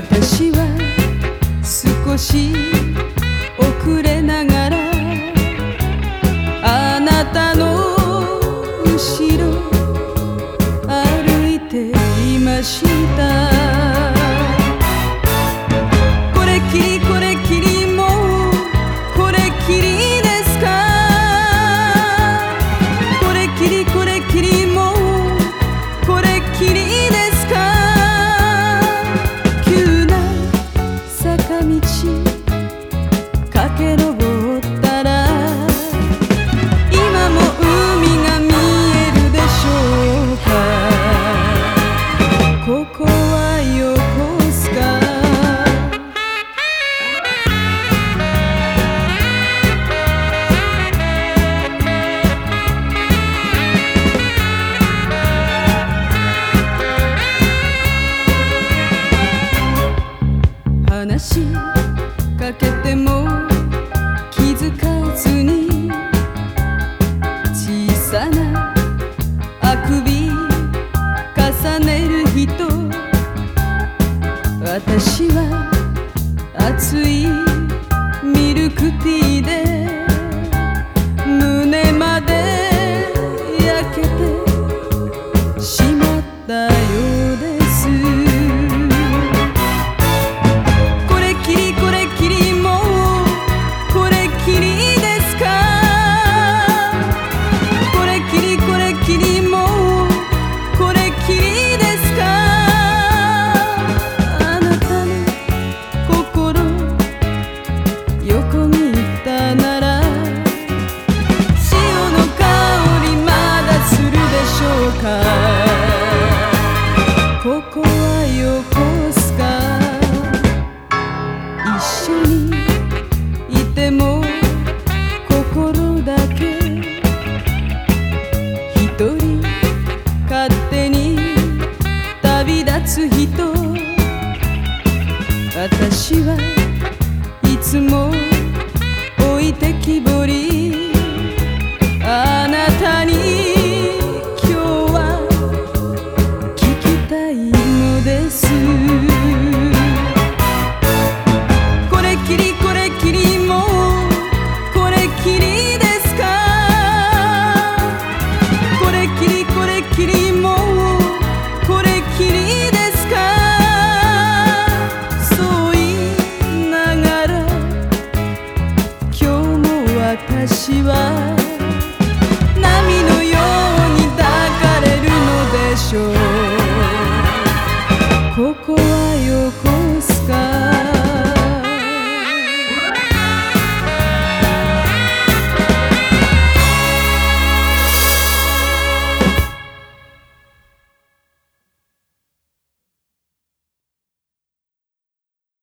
私は少しここはよ横須賀話しかけても気づかずにきっと私は熱いミルクティーで胸まで焼けてしまったよ。つ人。私は